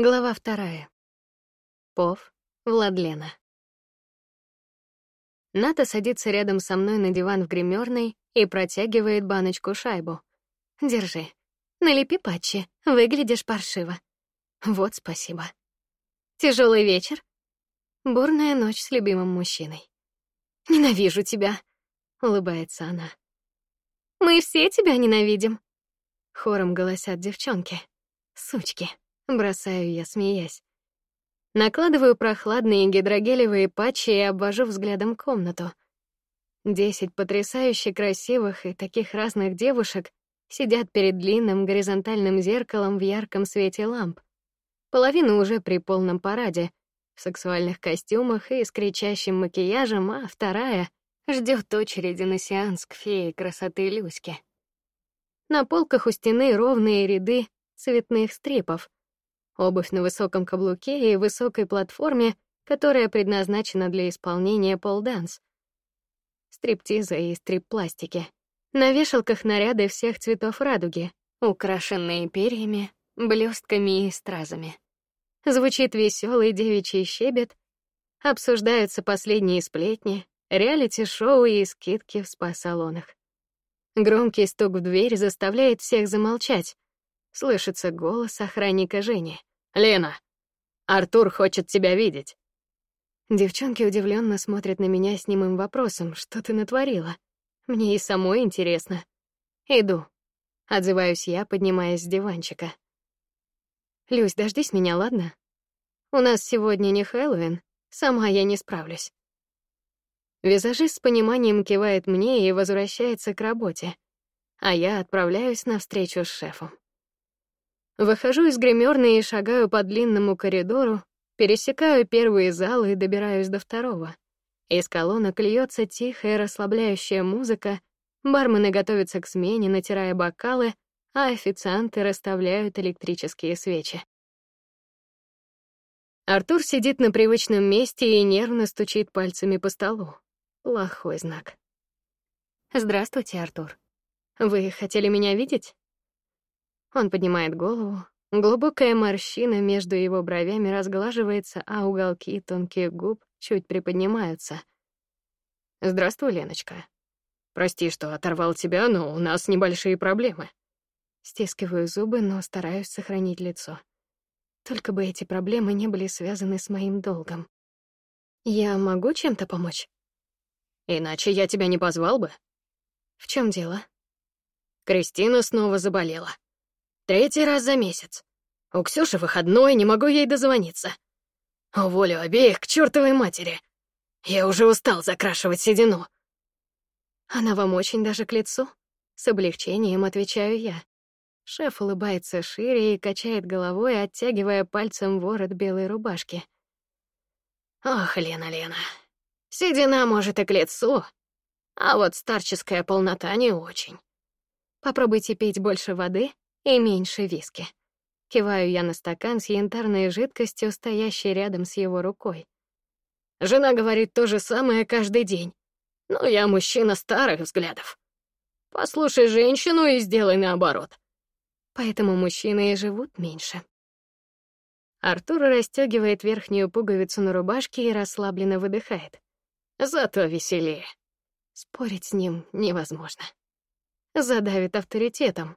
Глава вторая. Пов, Владлена. Ната садится рядом со мной на диван в гримерной и протягивает баночку-шайбу. Держи. Налепи патчи. Выглядишь паршиво. Вот спасибо. Тяжелый вечер. Бурная ночь с любимым мужчиной. Ненавижу тебя, улыбается она. Мы все тебя ненавидим. Хором голосят девчонки. Сучки. Бросаю я, смеясь. Накладываю прохладные гидрогелевые патчи и обвожу взглядом комнату. Десять потрясающе красивых и таких разных девушек сидят перед длинным горизонтальным зеркалом в ярком свете ламп. Половина уже при полном параде, в сексуальных костюмах и с кричащим макияжем, а вторая ждет очереди на сеанс к фее красоты Люськи. На полках у стены ровные ряды цветных стрипов, обувь на высоком каблуке и высокой платформе, которая предназначена для исполнения полданс, стриптиза и стрип-пластики. На вешалках наряды всех цветов радуги, украшенные перьями, блестками и стразами. Звучит веселый девичий щебет, обсуждаются последние сплетни, реалити-шоу и скидки в спа-салонах. Громкий стук в дверь заставляет всех замолчать. Слышится голос охранника Жени. Лена, Артур хочет тебя видеть. Девчонки удивленно смотрят на меня с немым вопросом: "Что ты натворила?" Мне и самой интересно. Иду. Отзываюсь я, поднимаясь с диванчика. Люсь, дождись меня, ладно? У нас сегодня не Хэллоуин, сама я не справлюсь. Визажист с пониманием кивает мне и возвращается к работе, а я отправляюсь на встречу с шефом. Выхожу из гримерной и шагаю по длинному коридору, пересекаю первые залы и добираюсь до второго. Из колонок льется тихая расслабляющая музыка, бармены готовятся к смене, натирая бокалы, а официанты расставляют электрические свечи. Артур сидит на привычном месте и нервно стучит пальцами по столу. Плохой знак. Здравствуйте, Артур. Вы хотели меня видеть? Он поднимает голову. Глубокая морщина между его бровями разглаживается, а уголки тонких губ чуть приподнимаются. Здравствуй, Леночка. Прости, что оторвал тебя, но у нас небольшие проблемы. Стискиваю зубы, но стараюсь сохранить лицо. Только бы эти проблемы не были связаны с моим долгом. Я могу чем-то помочь? Иначе я тебя не позвал бы. В чем дело? Кристина снова заболела. Третий раз за месяц. У Ксюши выходной, не могу ей дозвониться. Уволю обеих к чертовой матери. Я уже устал закрашивать седину. Она вам очень даже к лицу. С облегчением отвечаю я. Шеф улыбается шире и качает головой, оттягивая пальцем ворот белой рубашки. Ох, Лена, Лена. Седина может и к лицу, а вот старческая полнота не очень. Попробуйте пить больше воды и меньше виски. Киваю я на стакан с янтарной жидкостью, стоящей рядом с его рукой. Жена говорит то же самое каждый день. Но я мужчина старых взглядов. Послушай женщину и сделай наоборот. Поэтому мужчины и живут меньше. Артур расстегивает верхнюю пуговицу на рубашке и расслабленно выдыхает. Зато веселее. Спорить с ним невозможно. Задавит авторитетом,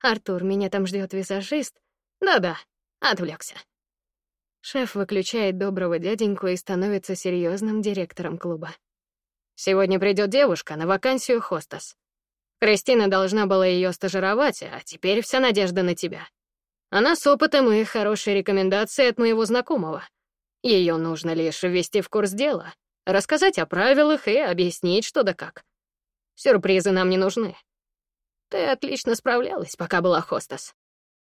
Артур, меня там ждет визажист. Да-да, отвлекся. Шеф выключает доброго дяденьку и становится серьезным директором клуба. Сегодня придет девушка на вакансию хостес. Кристина должна была ее стажировать, а теперь вся надежда на тебя. Она с опытом и хорошей рекомендацией от моего знакомого. Ее нужно лишь ввести в курс дела, рассказать о правилах и объяснить, что да как. Сюрпризы нам не нужны. Ты отлично справлялась, пока была хостес.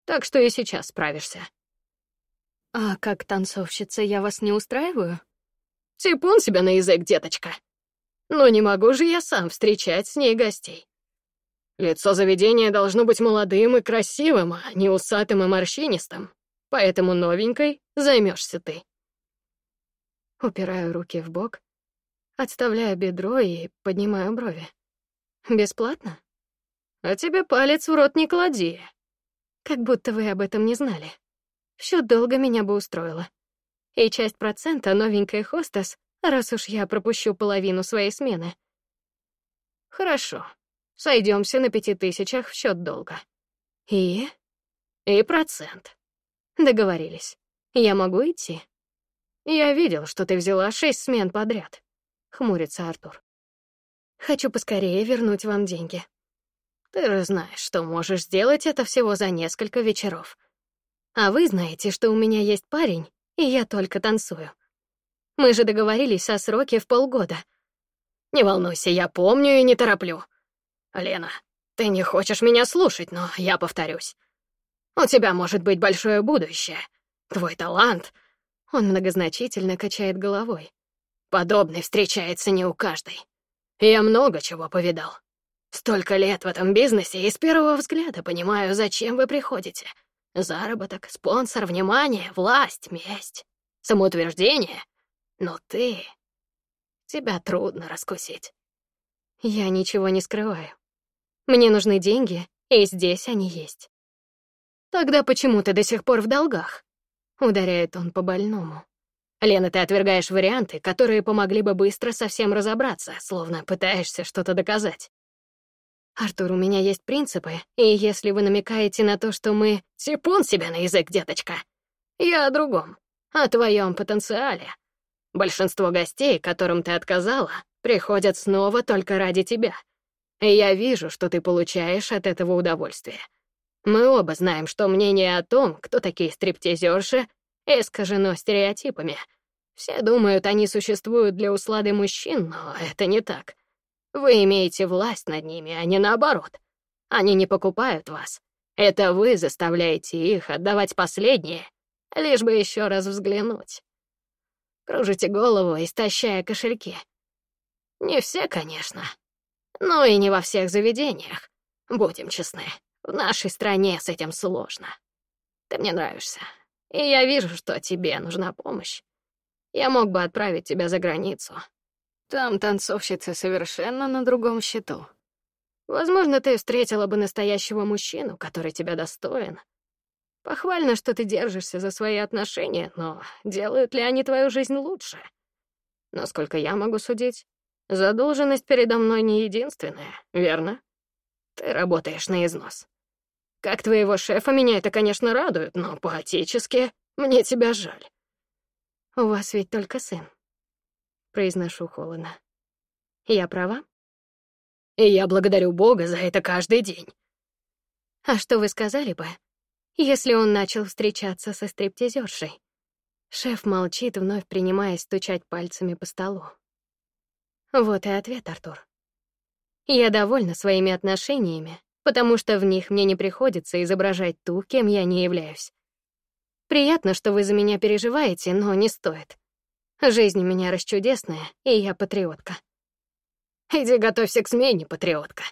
Так что и сейчас справишься. А как танцовщица я вас не устраиваю? Типун себя на язык, деточка. Но не могу же я сам встречать с ней гостей. Лицо заведения должно быть молодым и красивым, а не усатым и морщинистым. Поэтому новенькой займешься ты. Упираю руки в бок, отставляю бедро и поднимаю брови. Бесплатно? А тебе палец в рот не клади. Как будто вы об этом не знали. В счет долга меня бы устроило. И часть процента новенькая хостес, раз уж я пропущу половину своей смены. Хорошо. Сойдемся на пяти тысячах в счет долга. И? И процент. Договорились. Я могу идти? Я видел, что ты взяла шесть смен подряд. Хмурится Артур. Хочу поскорее вернуть вам деньги. Ты же знаешь, что можешь сделать это всего за несколько вечеров. А вы знаете, что у меня есть парень, и я только танцую. Мы же договорились о сроке в полгода. Не волнуйся, я помню и не тороплю. Лена, ты не хочешь меня слушать, но я повторюсь. У тебя может быть большое будущее. Твой талант. Он многозначительно качает головой. Подобный встречается не у каждой. Я много чего повидал. Столько лет в этом бизнесе, и с первого взгляда понимаю, зачем вы приходите. Заработок, спонсор, внимание, власть, месть, самоутверждение. Но ты... Тебя трудно раскусить. Я ничего не скрываю. Мне нужны деньги, и здесь они есть. Тогда почему ты до сих пор в долгах? Ударяет он по больному. Лена, ты отвергаешь варианты, которые помогли бы быстро совсем разобраться, словно пытаешься что-то доказать. Артур, у меня есть принципы, и если вы намекаете на то, что мы... Типун себя на язык, деточка. Я о другом, о твоем потенциале. Большинство гостей, которым ты отказала, приходят снова только ради тебя. И я вижу, что ты получаешь от этого удовольствие. Мы оба знаем, что мнение о том, кто такие стриптизерши, искажено стереотипами. Все думают, они существуют для услады мужчин, но это не так. Вы имеете власть над ними, а не наоборот. Они не покупают вас. Это вы заставляете их отдавать последнее, лишь бы еще раз взглянуть. Кружите голову, истощая кошельки. Не все, конечно, но и не во всех заведениях. Будем честны, в нашей стране с этим сложно. Ты мне нравишься, и я вижу, что тебе нужна помощь. Я мог бы отправить тебя за границу, там танцовщицы совершенно на другом счету. Возможно, ты встретила бы настоящего мужчину, который тебя достоин. Похвально, что ты держишься за свои отношения, но делают ли они твою жизнь лучше? Насколько я могу судить, задолженность передо мной не единственная, верно? Ты работаешь на износ. Как твоего шефа меня это, конечно, радует, но по-отечески мне тебя жаль. У вас ведь только сын произношу холодно. Я права? И я благодарю Бога за это каждый день. А что вы сказали бы, если он начал встречаться со стриптизершей? Шеф молчит, вновь принимаясь стучать пальцами по столу. Вот и ответ, Артур. Я довольна своими отношениями, потому что в них мне не приходится изображать ту, кем я не являюсь. Приятно, что вы за меня переживаете, но не стоит. Жизнь у меня расчудесная, и я патриотка. Иди готовься к смене, патриотка,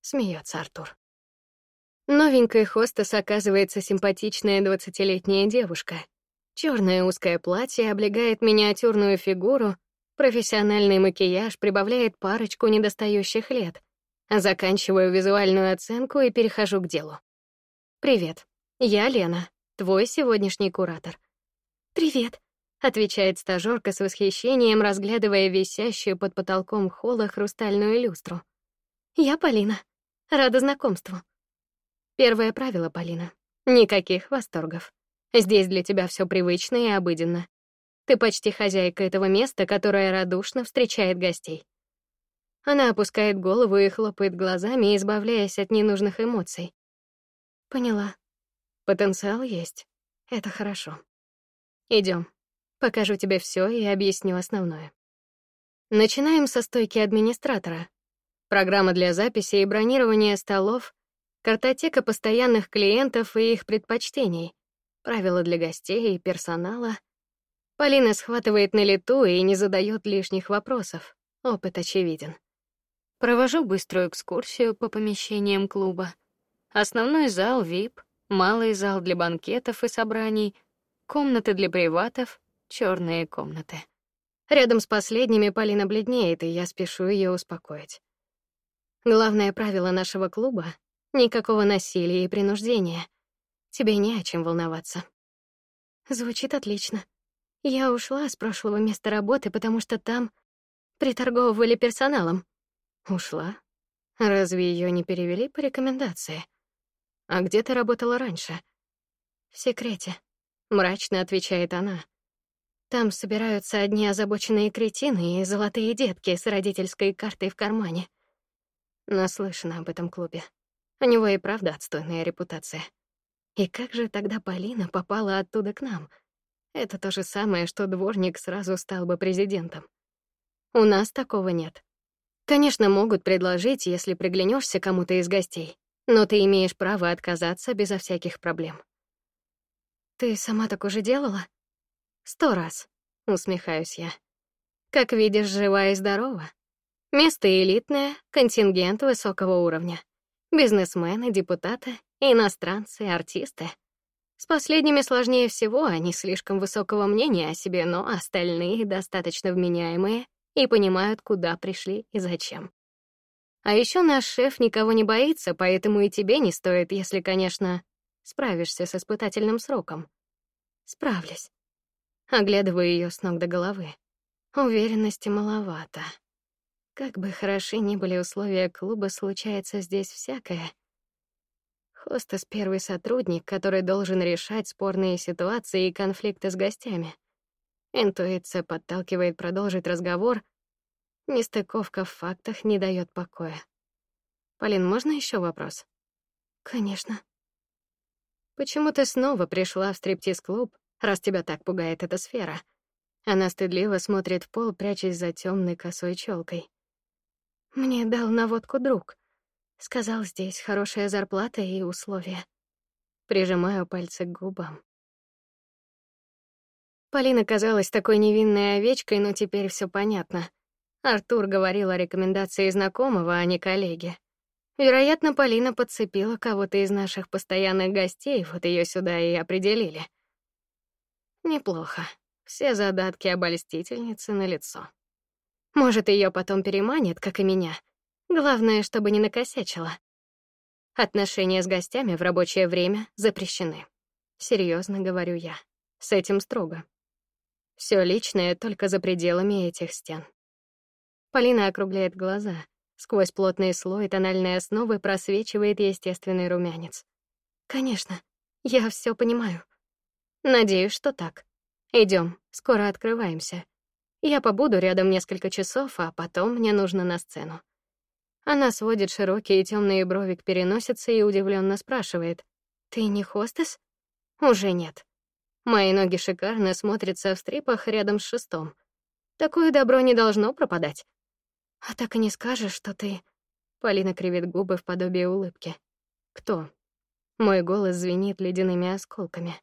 смеется Артур. Новенькая хостес оказывается симпатичная двадцатилетняя девушка. Черное узкое платье облегает миниатюрную фигуру, профессиональный макияж прибавляет парочку недостающих лет. Заканчиваю визуальную оценку и перехожу к делу. Привет. Я Лена, твой сегодняшний куратор. Привет отвечает стажёрка с восхищением, разглядывая висящую под потолком холла хрустальную люстру. Я Полина. Рада знакомству. Первое правило, Полина. Никаких восторгов. Здесь для тебя все привычно и обыденно. Ты почти хозяйка этого места, которое радушно встречает гостей. Она опускает голову и хлопает глазами, избавляясь от ненужных эмоций. Поняла. Потенциал есть. Это хорошо. Идем. Покажу тебе все и объясню основное. Начинаем со стойки администратора. Программа для записи и бронирования столов, картотека постоянных клиентов и их предпочтений, правила для гостей и персонала. Полина схватывает на лету и не задает лишних вопросов. Опыт очевиден. Провожу быструю экскурсию по помещениям клуба. Основной зал VIP, малый зал для банкетов и собраний, комнаты для приватов, черные комнаты. Рядом с последними Полина бледнеет, и я спешу ее успокоить. Главное правило нашего клуба — никакого насилия и принуждения. Тебе не о чем волноваться. Звучит отлично. Я ушла с прошлого места работы, потому что там приторговывали персоналом. Ушла? Разве ее не перевели по рекомендации? А где ты работала раньше? В секрете, мрачно отвечает она. Там собираются одни озабоченные кретины и золотые детки с родительской картой в кармане. Наслышана об этом клубе. У него и правда отстойная репутация. И как же тогда Полина попала оттуда к нам? Это то же самое, что дворник сразу стал бы президентом. У нас такого нет. Конечно, могут предложить, если приглянешься кому-то из гостей, но ты имеешь право отказаться безо всяких проблем. Ты сама так уже делала? Сто раз, усмехаюсь я. Как видишь, жива и здорова. Место элитное, контингент высокого уровня. Бизнесмены, депутаты, иностранцы, артисты. С последними сложнее всего, они слишком высокого мнения о себе, но остальные достаточно вменяемые и понимают, куда пришли и зачем. А еще наш шеф никого не боится, поэтому и тебе не стоит, если, конечно, справишься с испытательным сроком. Справлюсь. Оглядываю ее с ног до головы. Уверенности маловато. Как бы хороши ни были условия клуба, случается здесь всякое. Хостес — первый сотрудник, который должен решать спорные ситуации и конфликты с гостями. Интуиция подталкивает продолжить разговор. Нестыковка в фактах не дает покоя. Полин, можно еще вопрос? Конечно. Почему ты снова пришла в стриптиз-клуб, раз тебя так пугает эта сфера? Она стыдливо смотрит в пол, прячась за темной косой челкой. Мне дал наводку друг. Сказал, здесь хорошая зарплата и условия. Прижимаю пальцы к губам. Полина казалась такой невинной овечкой, но теперь все понятно. Артур говорил о рекомендации знакомого, а не коллеги. Вероятно, Полина подцепила кого-то из наших постоянных гостей, вот ее сюда и определили. Неплохо. Все задатки обольстительницы на лицо. Может, ее потом переманит, как и меня. Главное, чтобы не накосячила. Отношения с гостями в рабочее время запрещены. Серьезно говорю я. С этим строго. Все личное только за пределами этих стен. Полина округляет глаза. Сквозь плотный слой тональной основы просвечивает естественный румянец. Конечно, я все понимаю. Надеюсь, что так. Идем, скоро открываемся. Я побуду рядом несколько часов, а потом мне нужно на сцену. Она сводит широкие темные брови к переносице и удивленно спрашивает: "Ты не хостес?" Уже нет. Мои ноги шикарно смотрятся в стрипах рядом с шестом. Такое добро не должно пропадать. А так и не скажешь, что ты Полина кривит губы в подобие улыбки. Кто? Мой голос звенит ледяными осколками.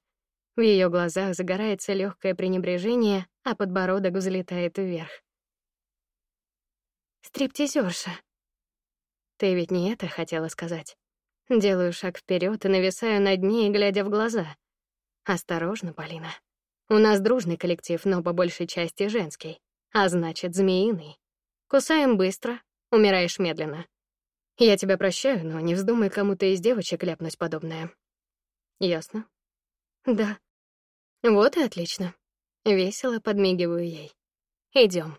В ее глазах загорается легкое пренебрежение, а подбородок взлетает вверх. Стриптизерша. Ты ведь не это хотела сказать. Делаю шаг вперед и нависаю над ней, глядя в глаза. Осторожно, Полина. У нас дружный коллектив, но по большей части женский, а значит, змеиный. Кусаем быстро, умираешь медленно. Я тебя прощаю, но не вздумай кому-то из девочек ляпнуть подобное. Ясно? Да. Вот и отлично. Весело подмигиваю ей. Идем.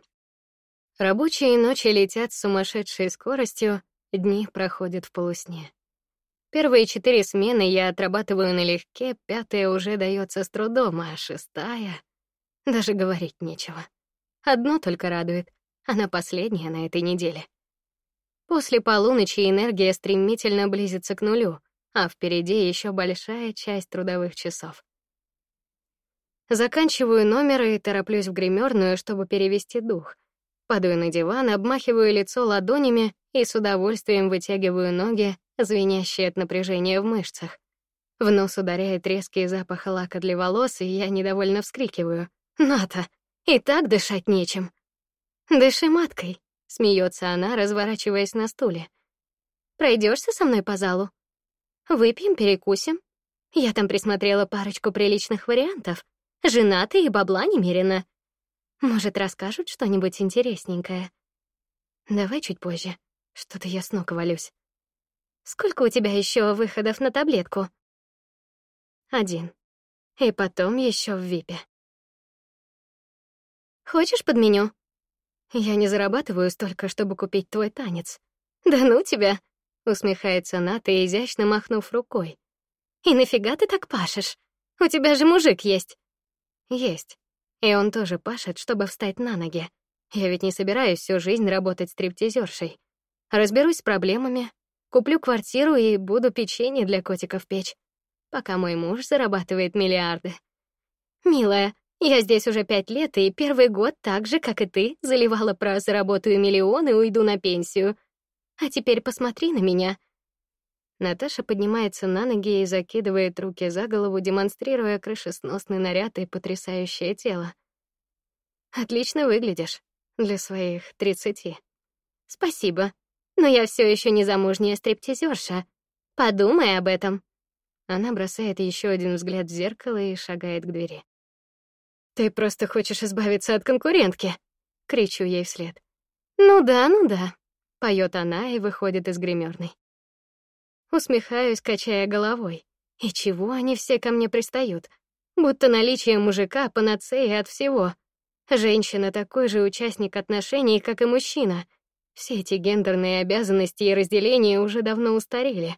Рабочие ночи летят с сумасшедшей скоростью, дни проходят в полусне. Первые четыре смены я отрабатываю налегке, пятая уже дается с трудом, а шестая даже говорить нечего. Одно только радует — она последняя на этой неделе. После полуночи энергия стремительно близится к нулю, а впереди еще большая часть трудовых часов. Заканчиваю номер и тороплюсь в гримерную, чтобы перевести дух. Падаю на диван, обмахиваю лицо ладонями и с удовольствием вытягиваю ноги, звенящие от напряжения в мышцах. В нос ударяет резкий запах лака для волос, и я недовольно вскрикиваю. «Ната, и так дышать нечем». «Дыши маткой», — смеется она, разворачиваясь на стуле. Пройдешься со мной по залу? Выпьем, перекусим. Я там присмотрела парочку приличных вариантов. Женаты и бабла немерено. Может, расскажут что-нибудь интересненькое? Давай чуть позже. Что-то я с ног валюсь. Сколько у тебя еще выходов на таблетку? Один. И потом еще в випе. Хочешь подменю? Я не зарабатываю столько, чтобы купить твой танец. Да ну тебя, усмехается Ната, изящно махнув рукой. И нафига ты так пашешь? У тебя же мужик есть. Есть. И он тоже пашет, чтобы встать на ноги. Я ведь не собираюсь всю жизнь работать стриптизершей. Разберусь с проблемами, куплю квартиру и буду печенье для котиков печь, пока мой муж зарабатывает миллиарды. Милая, я здесь уже пять лет, и первый год так же, как и ты, заливала про заработаю миллионы и уйду на пенсию. А теперь посмотри на меня. Наташа поднимается на ноги и закидывает руки за голову, демонстрируя крышесносный наряд и потрясающее тело. Отлично выглядишь для своих тридцати. Спасибо, но я все еще не замужняя стриптизерша. Подумай об этом. Она бросает еще один взгляд в зеркало и шагает к двери. Ты просто хочешь избавиться от конкурентки, кричу ей вслед. Ну да, ну да, поет она и выходит из гримерной. Усмехаюсь, качая головой. И чего они все ко мне пристают? Будто наличие мужика панацея от всего. Женщина такой же участник отношений, как и мужчина. Все эти гендерные обязанности и разделения уже давно устарели.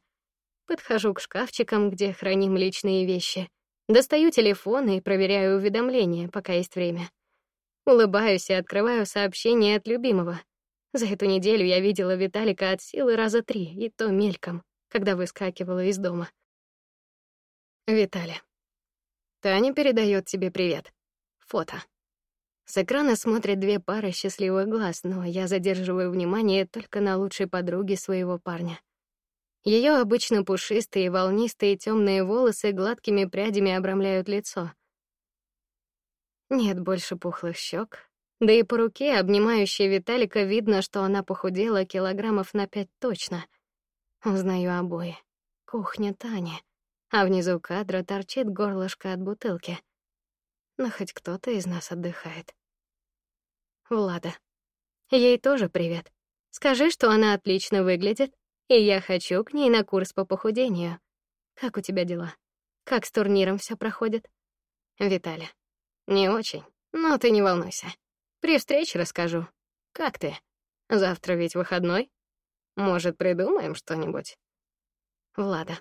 Подхожу к шкафчикам, где храним личные вещи. Достаю телефон и проверяю уведомления, пока есть время. Улыбаюсь и открываю сообщение от любимого. За эту неделю я видела Виталика от силы раза три, и то мельком, когда выскакивала из дома. Виталя. Таня передает тебе привет. Фото. С экрана смотрят две пары счастливых глаз, но я задерживаю внимание только на лучшей подруге своего парня. Ее обычно пушистые, волнистые темные волосы гладкими прядями обрамляют лицо. Нет больше пухлых щек, да и по руке, обнимающей Виталика, видно, что она похудела килограммов на пять точно. Узнаю обои. Кухня Тани, а внизу кадра торчит горлышко от бутылки. Но хоть кто-то из нас отдыхает. Влада. Ей тоже привет. Скажи, что она отлично выглядит, и я хочу к ней на курс по похудению. Как у тебя дела? Как с турниром все проходит? Виталя. Не очень, но ты не волнуйся. При встрече расскажу. Как ты? Завтра ведь выходной. Может, придумаем что-нибудь? Влада.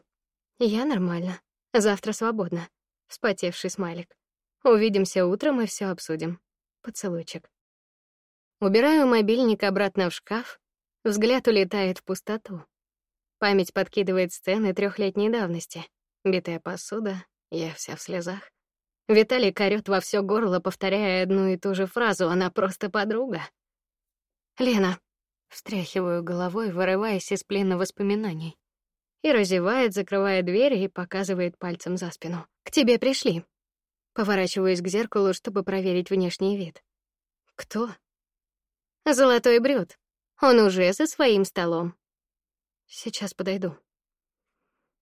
Я нормально. Завтра свободно. Вспотевший смайлик. Увидимся утром и все обсудим. Поцелуйчик. Убираю мобильник обратно в шкаф. Взгляд улетает в пустоту. Память подкидывает сцены трехлетней давности. Битая посуда, я вся в слезах. Виталий корёт во все горло, повторяя одну и ту же фразу: "Она просто подруга". Лена, встряхиваю головой, вырываясь из плена воспоминаний. И разевает, закрывая дверь и показывает пальцем за спину. К тебе пришли. Поворачиваюсь к зеркалу, чтобы проверить внешний вид. Кто? Золотой брюд. Он уже за своим столом. Сейчас подойду.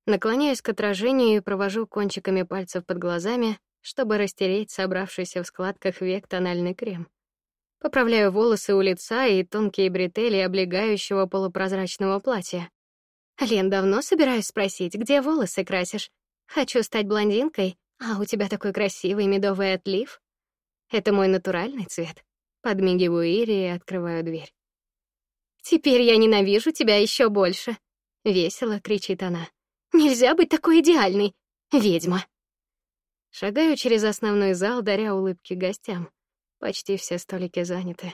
Наклоняюсь к отражению и провожу кончиками пальцев под глазами, чтобы растереть собравшийся в складках век тональный крем. Поправляю волосы у лица и тонкие бретели облегающего полупрозрачного платья. Лен, давно собираюсь спросить, где волосы красишь. Хочу стать блондинкой, а у тебя такой красивый медовый отлив. Это мой натуральный цвет. Подмигиваю Ире и открываю дверь. Теперь я ненавижу тебя еще больше, весело кричит она. Нельзя быть такой идеальной, ведьма. Шагаю через основной зал, даря улыбки гостям. Почти все столики заняты.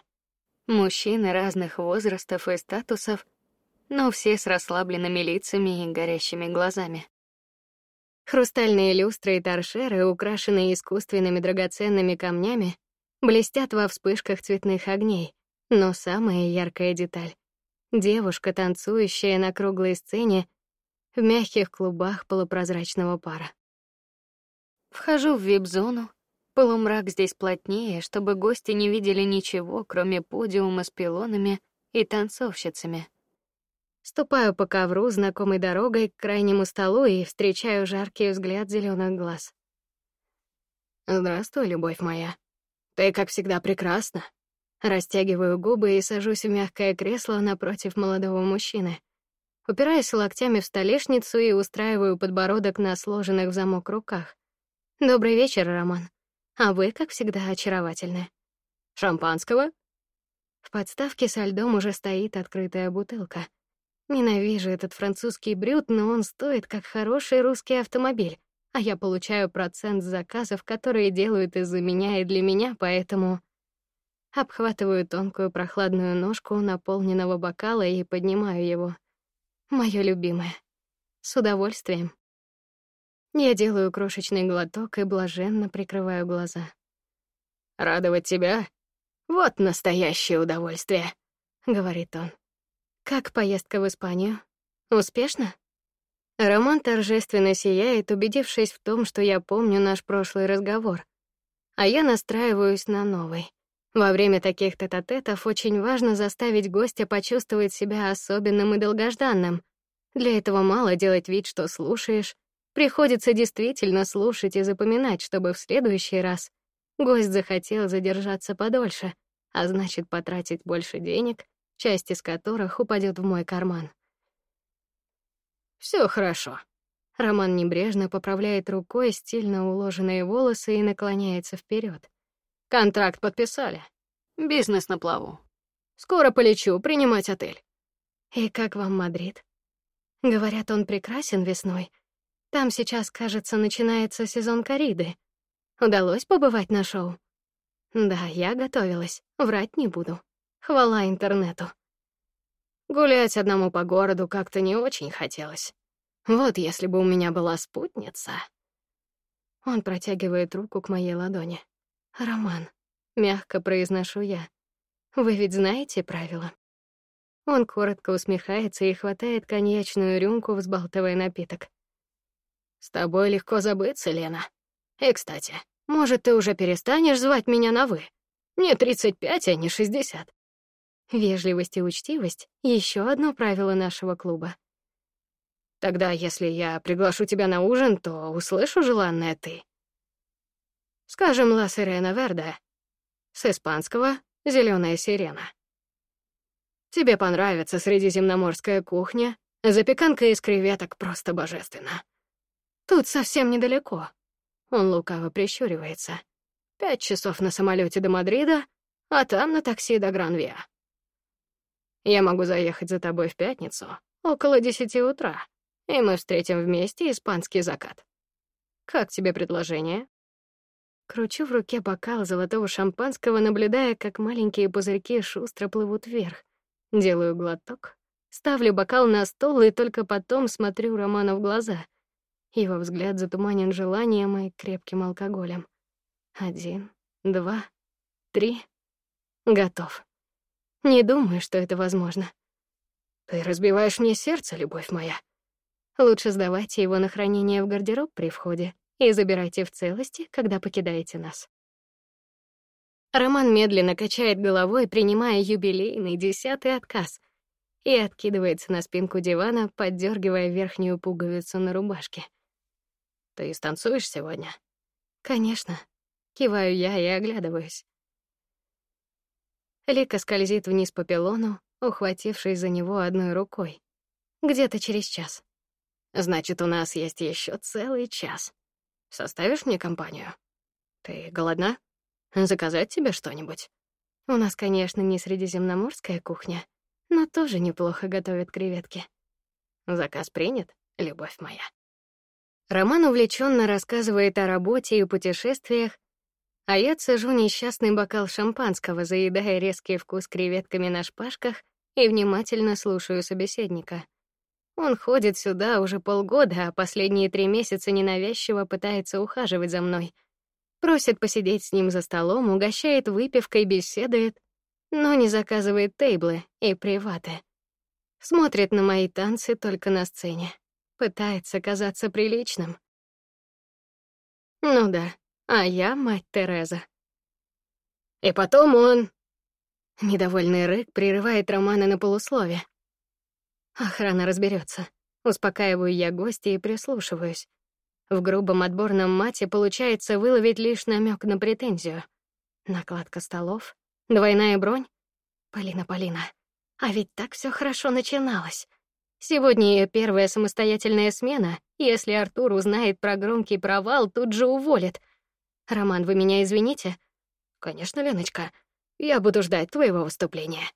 Мужчины разных возрастов и статусов, но все с расслабленными лицами и горящими глазами. Хрустальные люстры и торшеры, украшенные искусственными драгоценными камнями, блестят во вспышках цветных огней. Но самая яркая деталь Девушка, танцующая на круглой сцене в мягких клубах полупрозрачного пара. Вхожу в вип-зону. Полумрак здесь плотнее, чтобы гости не видели ничего, кроме подиума с пилонами и танцовщицами. Ступаю по ковру знакомой дорогой к крайнему столу и встречаю жаркий взгляд зеленых глаз. Здравствуй, любовь моя. Ты, как всегда, прекрасна. Растягиваю губы и сажусь в мягкое кресло напротив молодого мужчины. Упираюсь локтями в столешницу и устраиваю подбородок на сложенных в замок руках. Добрый вечер, Роман. А вы, как всегда, очаровательны. Шампанского? В подставке со льдом уже стоит открытая бутылка. Ненавижу этот французский брют, но он стоит как хороший русский автомобиль, а я получаю процент заказов, которые делают из-за меня и для меня, поэтому обхватываю тонкую прохладную ножку наполненного бокала и поднимаю его. Моё любимое. С удовольствием. Я делаю крошечный глоток и блаженно прикрываю глаза. Радовать тебя вот настоящее удовольствие, говорит он. Как поездка в Испанию? Успешно? Роман торжественно сияет, убедившись в том, что я помню наш прошлый разговор. А я настраиваюсь на новый. Во время таких тет-а-тетов очень важно заставить гостя почувствовать себя особенным и долгожданным. Для этого мало делать вид, что слушаешь, приходится действительно слушать и запоминать, чтобы в следующий раз гость захотел задержаться подольше, а значит, потратить больше денег, часть из которых упадет в мой карман. Все хорошо. Роман небрежно поправляет рукой стильно уложенные волосы и наклоняется вперед. Контракт подписали. Бизнес на плаву. Скоро полечу принимать отель. И как вам Мадрид? Говорят, он прекрасен весной. Там сейчас, кажется, начинается сезон кориды. Удалось побывать на шоу? Да, я готовилась, врать не буду. Хвала интернету. Гулять одному по городу как-то не очень хотелось. Вот если бы у меня была спутница. Он протягивает руку к моей ладони. Роман, мягко произношу я. Вы ведь знаете правила. Он коротко усмехается и хватает коньячную рюмку, взбалтывая напиток. С тобой легко забыться, Лена. И, кстати, может, ты уже перестанешь звать меня на «вы»? Мне 35, а не 60. Вежливость и учтивость — еще одно правило нашего клуба. Тогда, если я приглашу тебя на ужин, то услышу желанное «ты». Скажем, «Ла Сирена Верда». С испанского «Зеленая сирена». Тебе понравится средиземноморская кухня, запеканка из креветок просто божественно. Тут совсем недалеко, он лукаво прищуривается. Пять часов на самолете до Мадрида, а там на такси до Гранвиа. Я могу заехать за тобой в пятницу, около десяти утра, и мы встретим вместе испанский закат. Как тебе предложение? Кручу в руке бокал золотого шампанского, наблюдая, как маленькие пузырьки шустро плывут вверх. Делаю глоток, ставлю бокал на стол и только потом смотрю Роману в глаза. Его взгляд затуманен желанием и крепким алкоголем. Один, два, три. Готов. Не думаю, что это возможно. Ты разбиваешь мне сердце, любовь моя. Лучше сдавайте его на хранение в гардероб при входе и забирайте в целости, когда покидаете нас. Роман медленно качает головой, принимая юбилейный десятый отказ, и откидывается на спинку дивана, поддергивая верхнюю пуговицу на рубашке. Ты станцуешь сегодня? Конечно. Киваю я и оглядываюсь. Лика скользит вниз по пилону, ухватившись за него одной рукой. Где-то через час. Значит, у нас есть еще целый час. Составишь мне компанию? Ты голодна? Заказать тебе что-нибудь? У нас, конечно, не средиземноморская кухня, но тоже неплохо готовят креветки. Заказ принят, любовь моя. Роман увлеченно рассказывает о работе и путешествиях, а я цежу несчастный бокал шампанского, заедая резкий вкус креветками на шпажках и внимательно слушаю собеседника. Он ходит сюда уже полгода, а последние три месяца ненавязчиво пытается ухаживать за мной. Просит посидеть с ним за столом, угощает выпивкой, беседует, но не заказывает тейблы и приваты. Смотрит на мои танцы только на сцене пытается казаться приличным. Ну да, а я мать Тереза. И потом он... Недовольный рык прерывает Романа на полуслове. Охрана разберется. Успокаиваю я гостя и прислушиваюсь. В грубом отборном мате получается выловить лишь намек на претензию. Накладка столов, двойная бронь. Полина, Полина, а ведь так все хорошо начиналось. Сегодня ее первая самостоятельная смена. Если Артур узнает про громкий провал, тут же уволит. Роман, вы меня извините? Конечно, Леночка. Я буду ждать твоего выступления.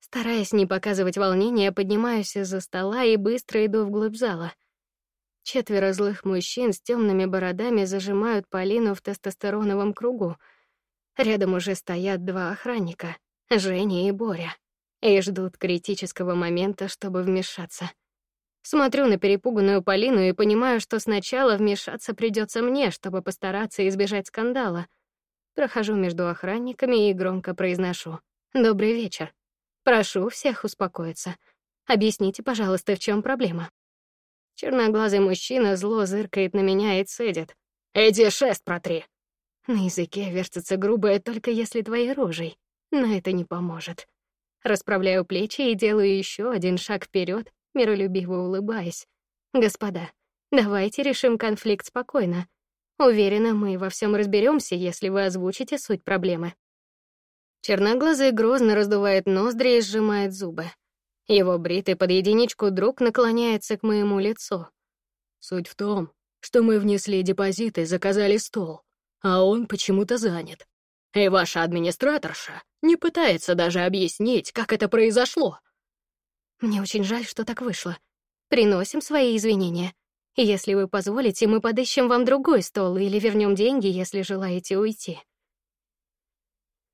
Стараясь не показывать волнения, поднимаюсь из-за стола и быстро иду вглубь зала. Четверо злых мужчин с темными бородами зажимают Полину в тестостероновом кругу. Рядом уже стоят два охранника — Женя и Боря и ждут критического момента, чтобы вмешаться. Смотрю на перепуганную Полину и понимаю, что сначала вмешаться придется мне, чтобы постараться избежать скандала. Прохожу между охранниками и громко произношу: "Добрый вечер. Прошу всех успокоиться. Объясните, пожалуйста, в чем проблема?" Черноглазый мужчина зло зыркает на меня и цедит: "Иди шест протри". На языке вертится грубое только если твоей рожей, но это не поможет. Расправляю плечи и делаю еще один шаг вперед, миролюбиво улыбаясь. Господа, давайте решим конфликт спокойно. Уверена, мы во всем разберемся, если вы озвучите суть проблемы. Черноглазый грозно раздувает ноздри и сжимает зубы. Его бритый под единичку друг наклоняется к моему лицу. Суть в том, что мы внесли депозиты, заказали стол, а он почему-то занят. И ваша администраторша не пытается даже объяснить, как это произошло. Мне очень жаль, что так вышло. Приносим свои извинения. Если вы позволите, мы подыщем вам другой стол или вернем деньги, если желаете уйти.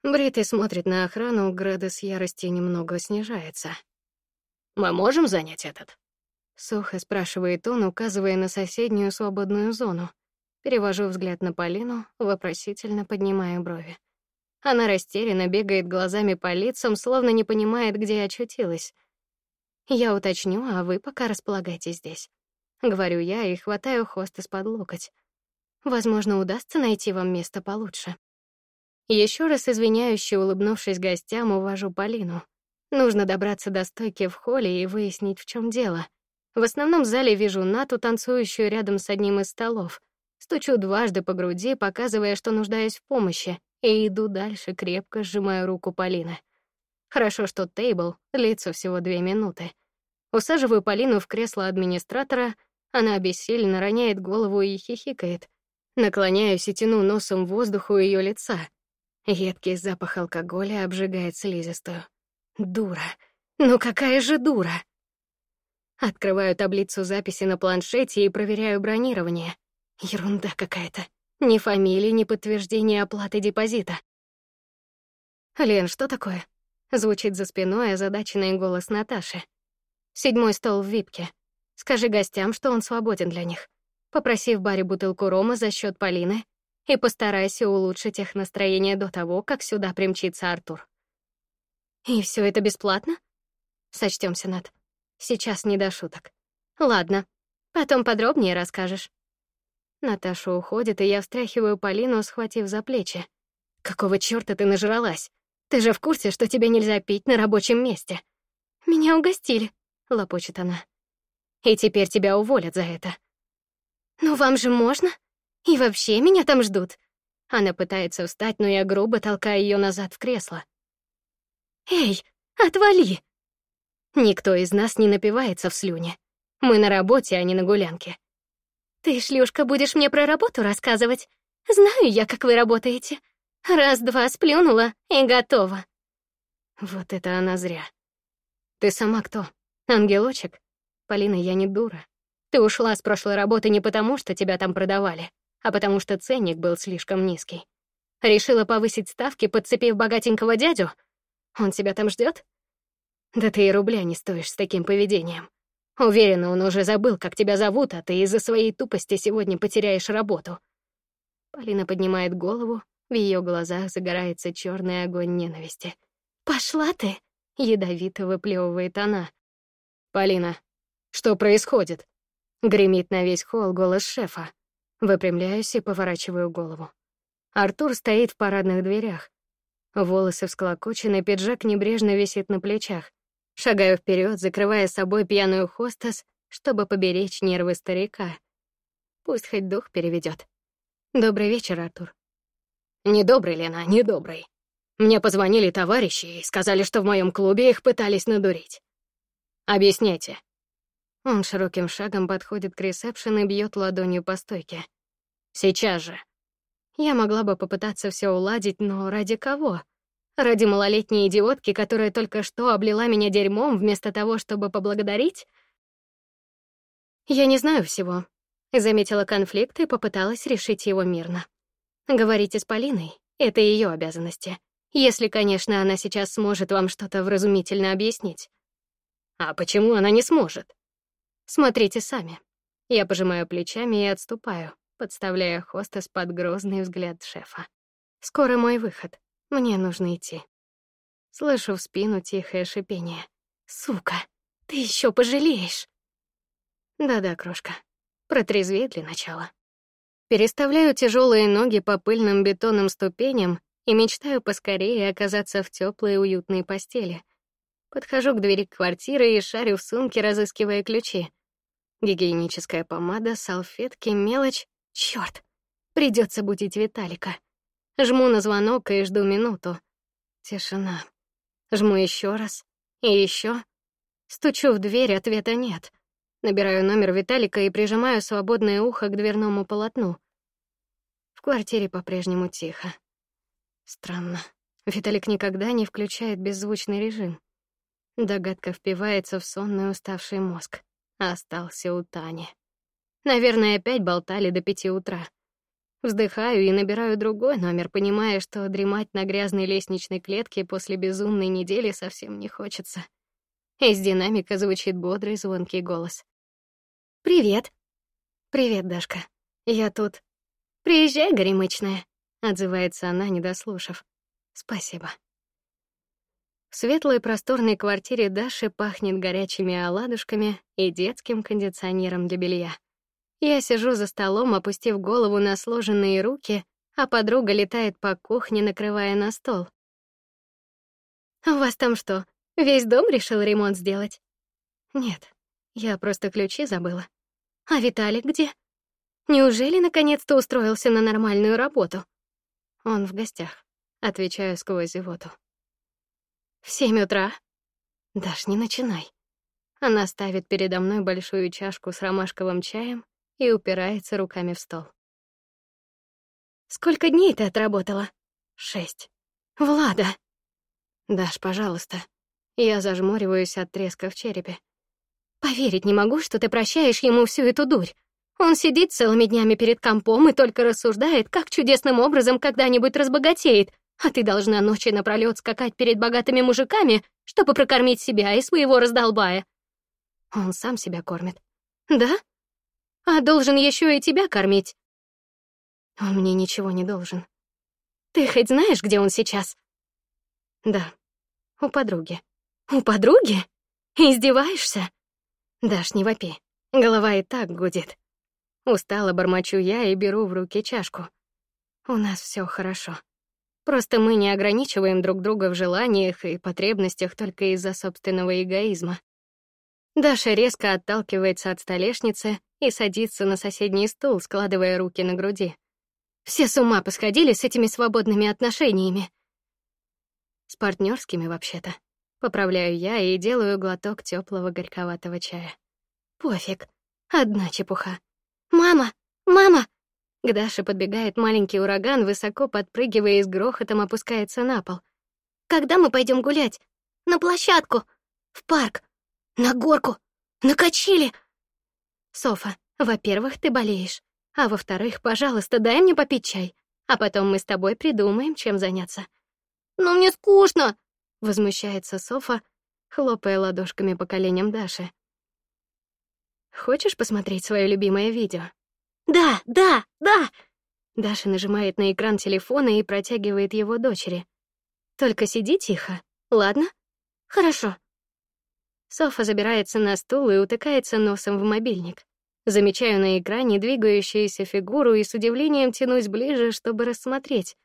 Бритый смотрит на охрану, градус ярости немного снижается. Мы можем занять этот? Сухо спрашивает он, указывая на соседнюю свободную зону. Перевожу взгляд на Полину, вопросительно поднимаю брови. Она растерянно бегает глазами по лицам, словно не понимает, где очутилась. Я уточню, а вы пока располагайтесь здесь. Говорю я и хватаю хост из-под локоть. Возможно, удастся найти вам место получше. Еще раз извиняюще улыбнувшись гостям, увожу Полину. Нужно добраться до стойки в холле и выяснить, в чем дело. В основном зале вижу Нату, танцующую рядом с одним из столов. Стучу дважды по груди, показывая, что нуждаюсь в помощи, и иду дальше, крепко сжимая руку Полины. Хорошо, что тейбл длится всего две минуты. Усаживаю Полину в кресло администратора, она бессильно роняет голову и хихикает. Наклоняюсь и тяну носом воздух у её лица. Едкий запах алкоголя обжигает слизистую. Дура. Ну какая же дура! Открываю таблицу записи на планшете и проверяю бронирование. Ерунда какая-то. Ни фамилии, ни подтверждения оплаты депозита. «Лен, что такое?» — звучит за спиной озадаченный голос Наташи. «Седьмой стол в випке. Скажи гостям, что он свободен для них. Попроси в баре бутылку рома за счет Полины и постарайся улучшить их настроение до того, как сюда примчится Артур». «И все это бесплатно?» Сочтёмся, Над. Сейчас не до шуток. Ладно, потом подробнее расскажешь. Наташа уходит, и я встряхиваю Полину, схватив за плечи. «Какого чёрта ты нажралась? Ты же в курсе, что тебе нельзя пить на рабочем месте?» «Меня угостили», — лопочет она. «И теперь тебя уволят за это». «Ну вам же можно? И вообще меня там ждут». Она пытается встать, но я грубо толкаю её назад в кресло. «Эй, отвали!» Никто из нас не напивается в слюне. Мы на работе, а не на гулянке. Ты, шлюшка, будешь мне про работу рассказывать? Знаю я, как вы работаете. Раз-два сплюнула и готова. Вот это она зря. Ты сама кто? Ангелочек? Полина, я не дура. Ты ушла с прошлой работы не потому, что тебя там продавали, а потому что ценник был слишком низкий. Решила повысить ставки, подцепив богатенького дядю? Он тебя там ждет? Да ты и рубля не стоишь с таким поведением. Уверена, он уже забыл, как тебя зовут, а ты из-за своей тупости сегодня потеряешь работу. Полина поднимает голову, в ее глазах загорается черный огонь ненависти. Пошла ты, ядовито выплевывает она. Полина, что происходит? Гремит на весь холл голос шефа. Выпрямляюсь и поворачиваю голову. Артур стоит в парадных дверях. Волосы всклокочены, пиджак небрежно висит на плечах. Шагаю вперед, закрывая собой пьяную хостес, чтобы поберечь нервы старика. Пусть хоть дух переведет. Добрый вечер, Артур. Недобрый, Лена, недобрый. Мне позвонили товарищи и сказали, что в моем клубе их пытались надурить. Объясняйте. Он широким шагом подходит к ресепшн и бьет ладонью по стойке. Сейчас же. Я могла бы попытаться все уладить, но ради кого? Ради малолетней идиотки, которая только что облила меня дерьмом, вместо того, чтобы поблагодарить? Я не знаю всего. Заметила конфликт и попыталась решить его мирно. Говорите с Полиной — это ее обязанности. Если, конечно, она сейчас сможет вам что-то вразумительно объяснить. А почему она не сможет? Смотрите сами. Я пожимаю плечами и отступаю, подставляя хостес под грозный взгляд шефа. Скоро мой выход. Мне нужно идти. Слышу в спину тихое шипение. Сука, ты еще пожалеешь. Да-да, крошка. Протрезвей для начала. Переставляю тяжелые ноги по пыльным бетонным ступеням и мечтаю поскорее оказаться в теплой уютной постели. Подхожу к двери квартиры и шарю в сумке, разыскивая ключи. Гигиеническая помада, салфетки, мелочь. Чёрт! Придётся будить Виталика. Жму на звонок и жду минуту. Тишина. Жму ещё раз и ещё. Стучу в дверь, ответа нет. Набираю номер Виталика и прижимаю свободное ухо к дверному полотну. В квартире по-прежнему тихо. Странно. Виталик никогда не включает беззвучный режим. Догадка впивается в сонный уставший мозг. Остался у Тани. Наверное, опять болтали до пяти утра. Вздыхаю и набираю другой номер, понимая, что дремать на грязной лестничной клетке после безумной недели совсем не хочется. Из динамика звучит бодрый звонкий голос. «Привет». «Привет, Дашка. Я тут». «Приезжай, горемычная», — отзывается она, не дослушав. «Спасибо». В светлой просторной квартире Даши пахнет горячими оладушками и детским кондиционером для белья. Я сижу за столом, опустив голову на сложенные руки, а подруга летает по кухне, накрывая на стол. «У вас там что, весь дом решил ремонт сделать?» «Нет, я просто ключи забыла». «А Виталик где? Неужели наконец-то устроился на нормальную работу?» «Он в гостях», — отвечаю сквозь зевоту. В семь утра? Даш, не начинай. Она ставит передо мной большую чашку с ромашковым чаем и упирается руками в стол. Сколько дней ты отработала? Шесть. Влада. Даш, пожалуйста. Я зажмуриваюсь от треска в черепе. Поверить не могу, что ты прощаешь ему всю эту дурь. Он сидит целыми днями перед компом и только рассуждает, как чудесным образом когда-нибудь разбогатеет, а ты должна ночи напролёт скакать перед богатыми мужиками, чтобы прокормить себя и своего раздолбая. Он сам себя кормит. Да? А должен еще и тебя кормить. Он мне ничего не должен. Ты хоть знаешь, где он сейчас? Да, у подруги. У подруги? Издеваешься? Дашь, не вопи. Голова и так гудит. Устала бормочу я и беру в руки чашку. У нас все хорошо. Просто мы не ограничиваем друг друга в желаниях и потребностях только из-за собственного эгоизма. Даша резко отталкивается от столешницы и садится на соседний стул, складывая руки на груди. Все с ума посходили с этими свободными отношениями. С партнерскими вообще-то. Поправляю я и делаю глоток теплого горьковатого чая. Пофиг. Одна чепуха. Мама, мама, к Даше подбегает маленький ураган, высоко подпрыгивая и с грохотом опускается на пол. Когда мы пойдем гулять? На площадку, в парк, на горку, на качели. Софа, во-первых, ты болеешь, а во-вторых, пожалуйста, дай мне попить чай, а потом мы с тобой придумаем, чем заняться. Но мне скучно, возмущается Софа, хлопая ладошками по коленям Даши. Хочешь посмотреть свое любимое видео? Да, да, да. Даша нажимает на экран телефона и протягивает его дочери. Только сиди тихо, ладно? Хорошо. Софа забирается на стул и утыкается носом в мобильник. Замечаю на экране двигающуюся фигуру и с удивлением тянусь ближе, чтобы рассмотреть.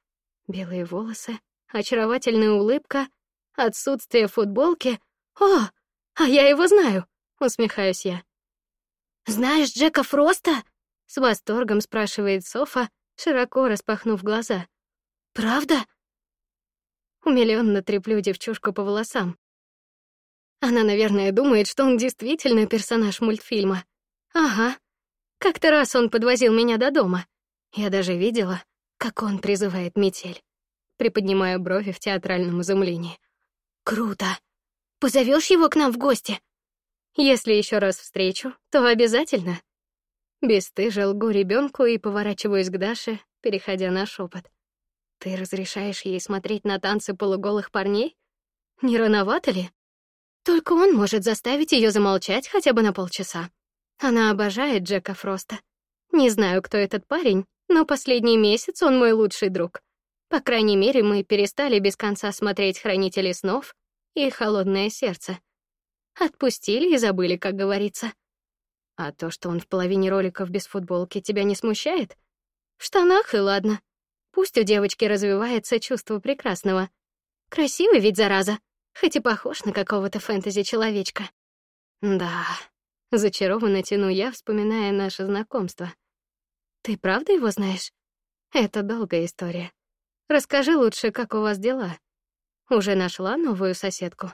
Белые волосы, очаровательная улыбка, отсутствие футболки. О, а я его знаю, усмехаюсь я. Знаешь Джека Фроста? С восторгом спрашивает Софа, широко распахнув глаза. Правда? Умилённо треплю девчушку по волосам. Она, наверное, думает, что он действительно персонаж мультфильма. Ага. Как-то раз он подвозил меня до дома. Я даже видела, как он призывает метель. Приподнимаю брови в театральном изумлении. Круто. Позовешь его к нам в гости? Если еще раз встречу, то обязательно. Бесстыже лгу ребенку и поворачиваюсь к Даше, переходя на шепот. Ты разрешаешь ей смотреть на танцы полуголых парней? Не рановато ли? Только он может заставить ее замолчать хотя бы на полчаса. Она обожает Джека Фроста. Не знаю, кто этот парень, но последний месяц он мой лучший друг. По крайней мере, мы перестали без конца смотреть «Хранители снов» и «Холодное сердце». Отпустили и забыли, как говорится. А то, что он в половине роликов без футболки, тебя не смущает? В штанах и ладно. Пусть у девочки развивается чувство прекрасного. Красивый ведь, зараза, хоть и похож на какого-то фэнтези-человечка. Да, зачарованно тяну я, вспоминая наше знакомство. Ты правда его знаешь? Это долгая история. Расскажи лучше, как у вас дела. Уже нашла новую соседку?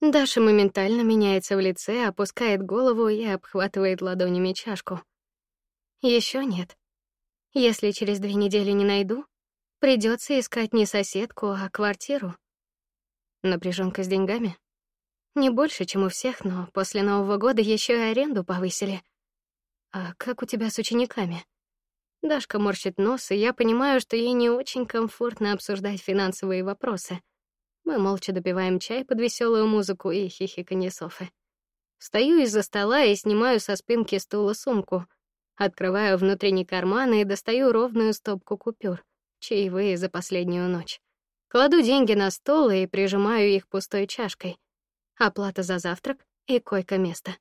Даша моментально меняется в лице, опускает голову и обхватывает ладонями чашку. Еще нет. Если через две недели не найду, придется искать не соседку, а квартиру. Напряженка с деньгами? Не больше, чем у всех, но после Нового года еще и аренду повысили. А как у тебя с учениками? Дашка морщит нос, и я понимаю, что ей не очень комфортно обсуждать финансовые вопросы. Мы молча допиваем чай под веселую музыку и хихиканье Софы. Встаю из-за стола и снимаю со спинки стула сумку. Открываю внутренний карман и достаю ровную стопку купюр, чаевые за последнюю ночь. Кладу деньги на стол и прижимаю их пустой чашкой. Оплата за завтрак и койко-место.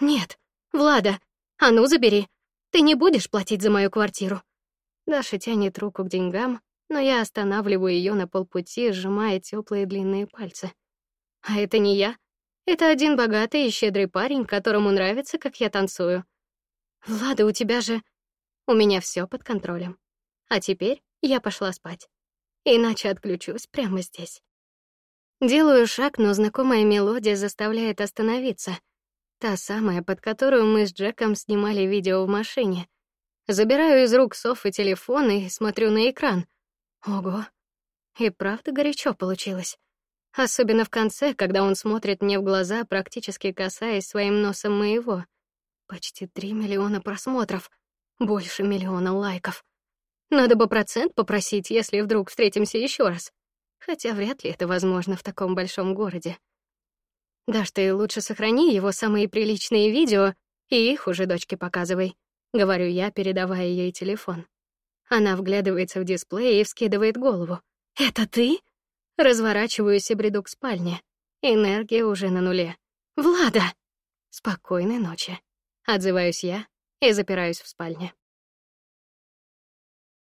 Нет, Влада, а ну забери. Ты не будешь платить за мою квартиру. Даша тянет руку к деньгам, но я останавливаю ее на полпути, сжимая теплые длинные пальцы. А это не я. Это один богатый и щедрый парень, которому нравится, как я танцую. Влада, у тебя же... У меня все под контролем. А теперь я пошла спать. Иначе отключусь прямо здесь. Делаю шаг, но знакомая мелодия заставляет остановиться. Та самая, под которую мы с Джеком снимали видео в машине. Забираю из рук Софы телефон и смотрю на экран. Ого. И правда горячо получилось. Особенно в конце, когда он смотрит мне в глаза, практически касаясь своим носом моего. Почти три миллиона просмотров, больше миллиона лайков. Надо бы процент попросить, если вдруг встретимся еще раз. Хотя вряд ли это возможно в таком большом городе. Даш, ты лучше сохрани его самые приличные видео и их уже дочке показывай, говорю я, передавая ей телефон. Она вглядывается в дисплей и вскидывает голову. «Это ты?» Разворачиваюсь и бреду к спальне. Энергия уже на нуле. «Влада!» «Спокойной ночи», — отзываюсь я и запираюсь в спальне.